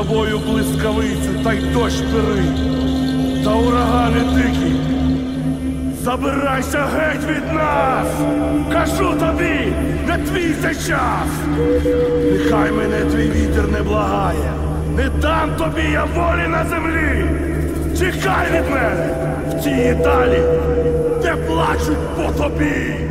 собою блискавицю та й дощ бери, та урагани дикі. Забирайся геть від нас! Кажу тобі, не твій це час! Нехай мене твій вітер не благає, не дам тобі я волі на землі! Тікай від мене в тій далі, де плачуть по тобі!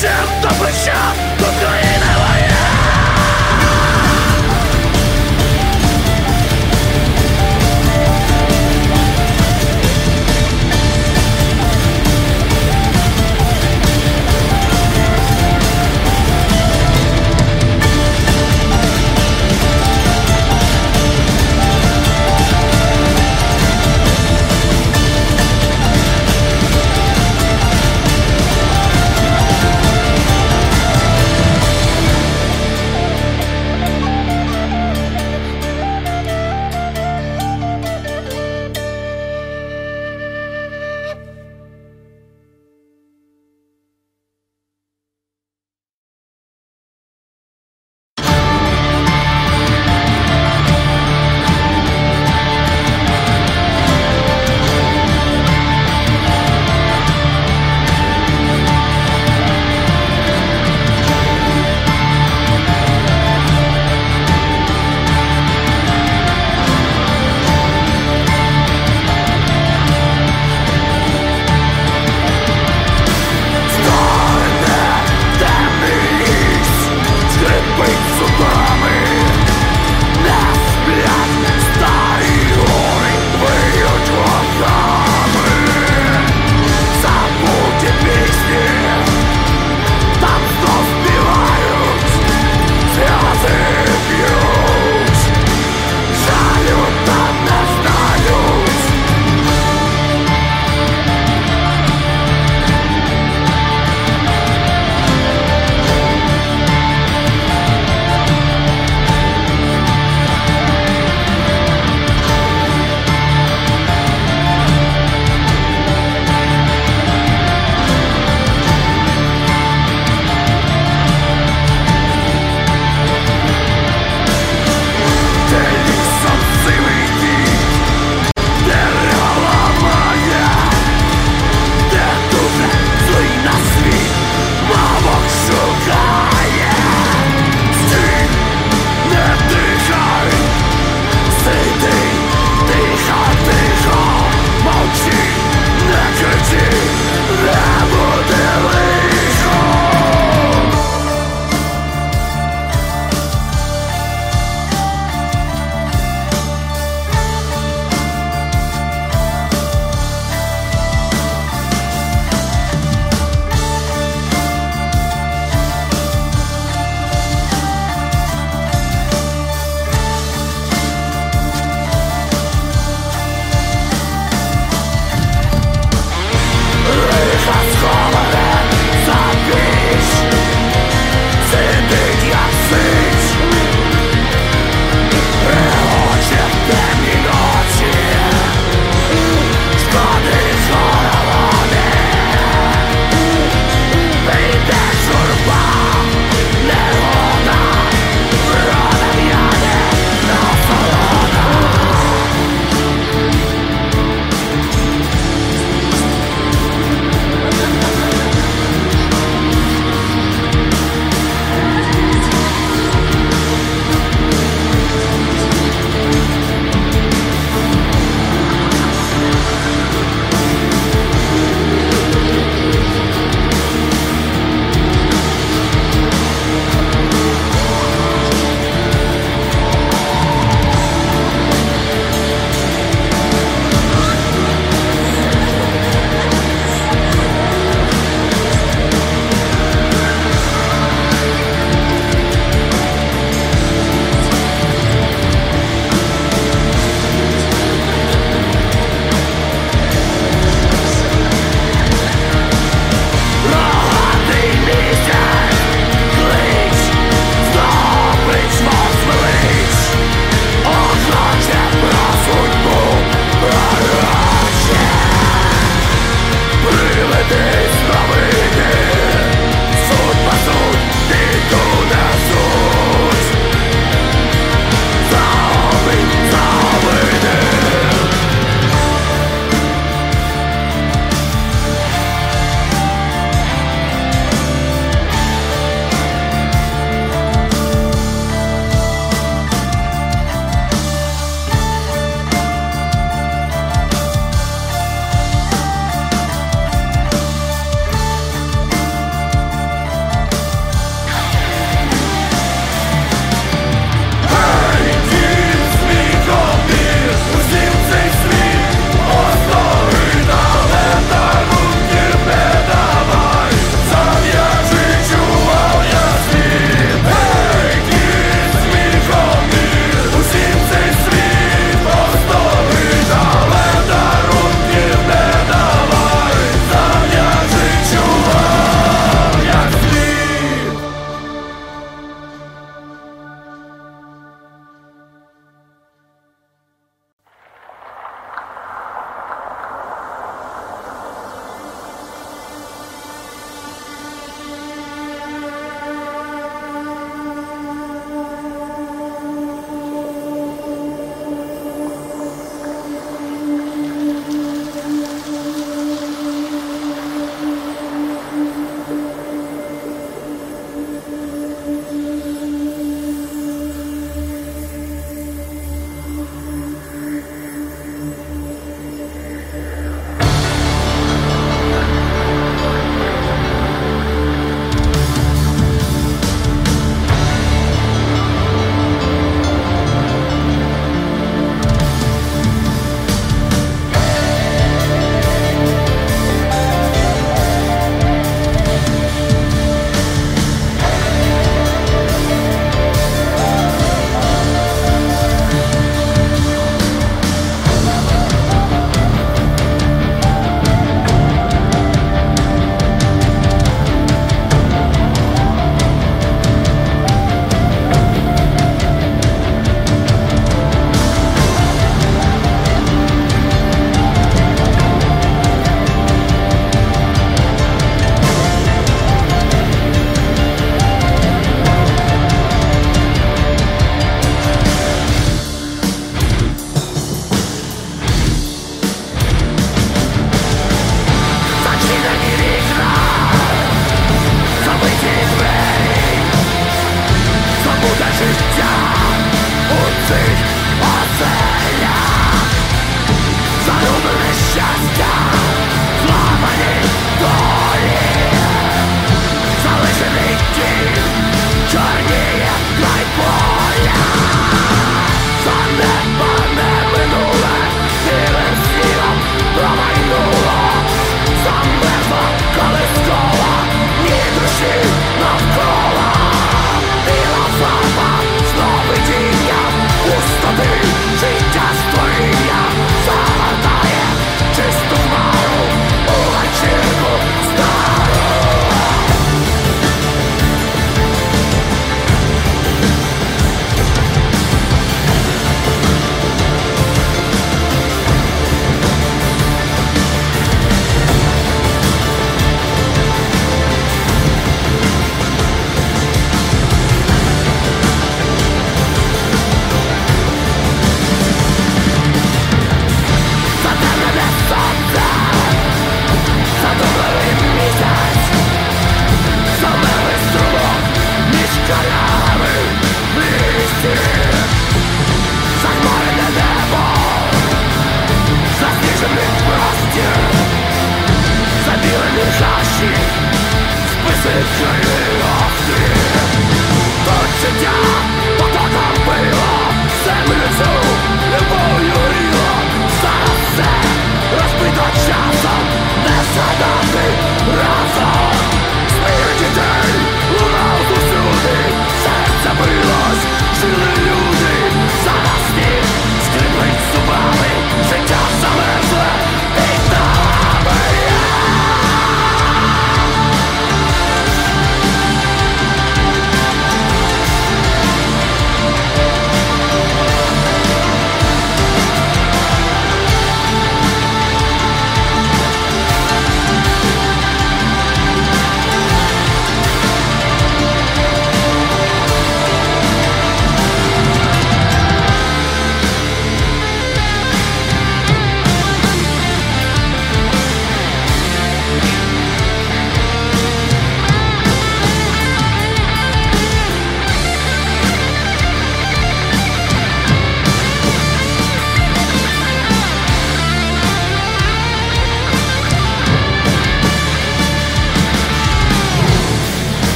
Shout!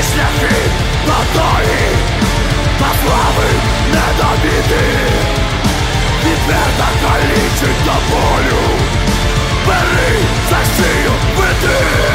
Ці шляхи долі, та слави не до біди Відверта калічить до болю Бери за шию, веди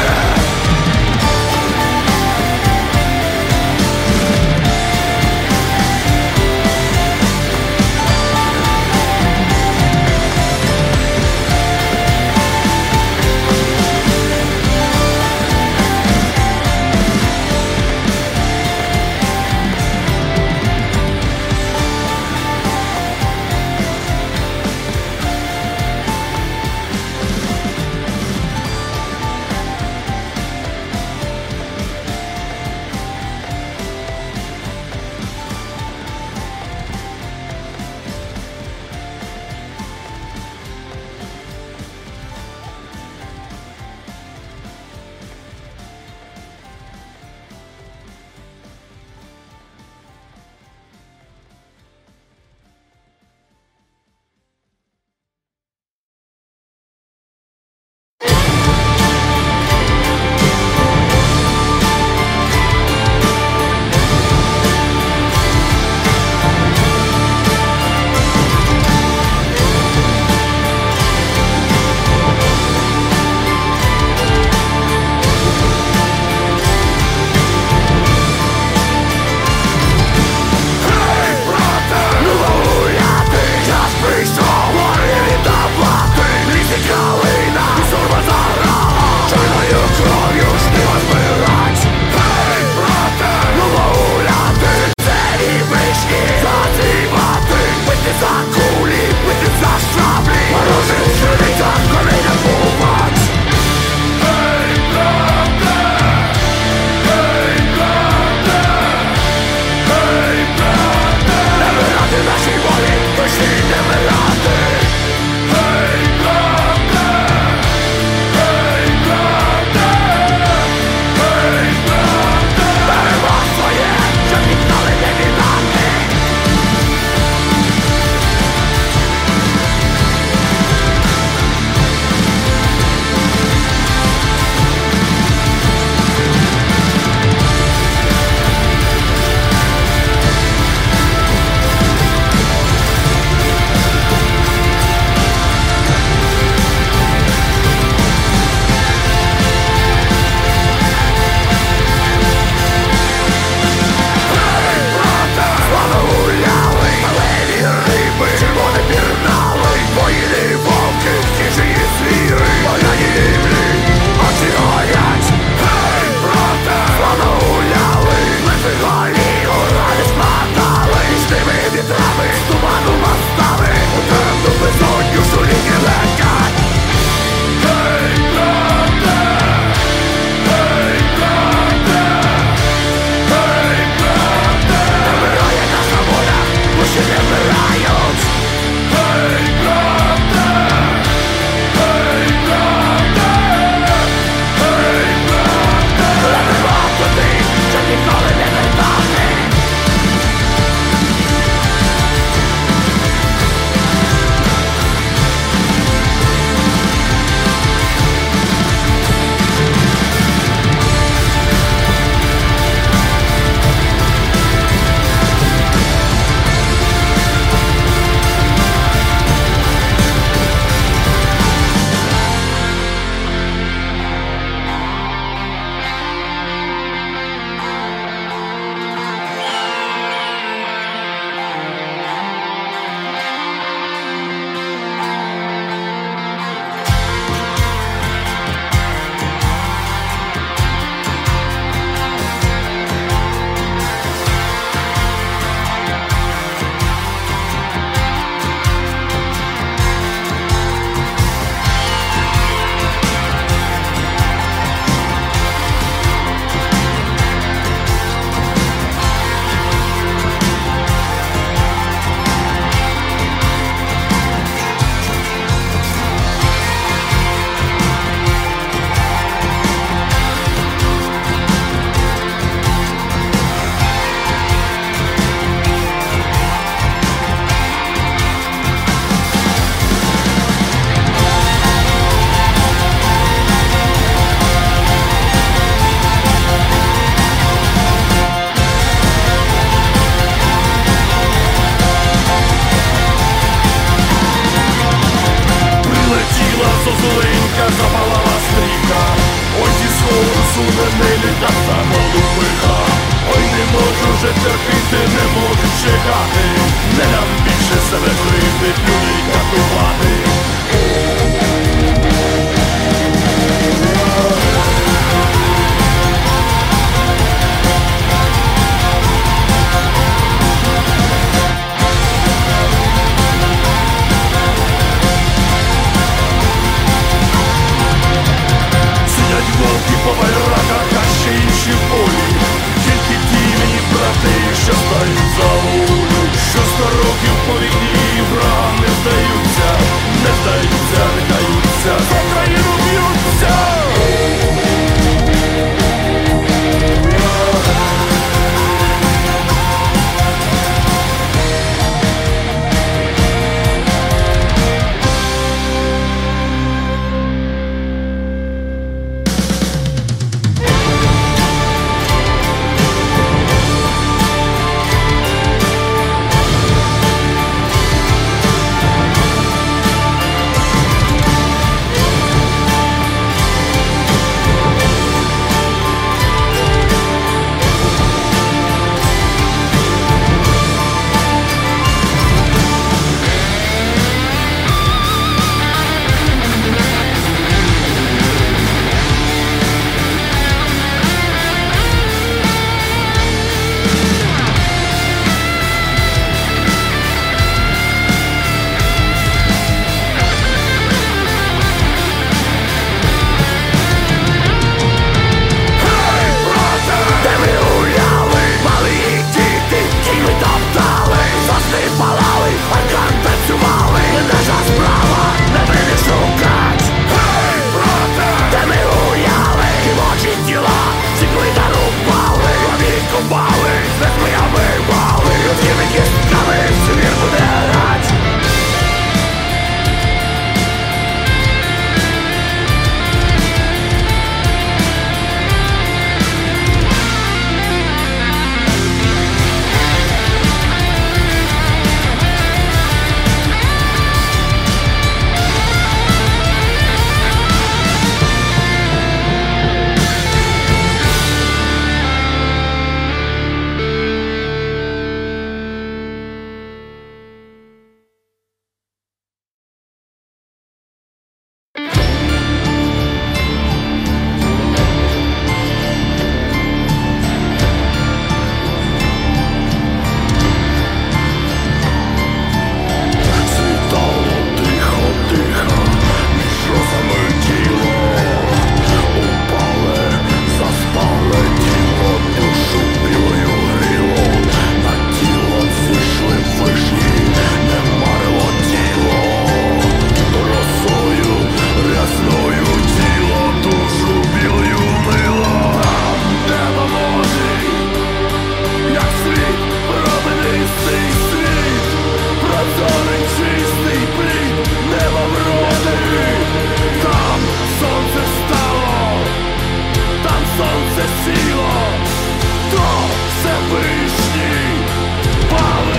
сонце пали.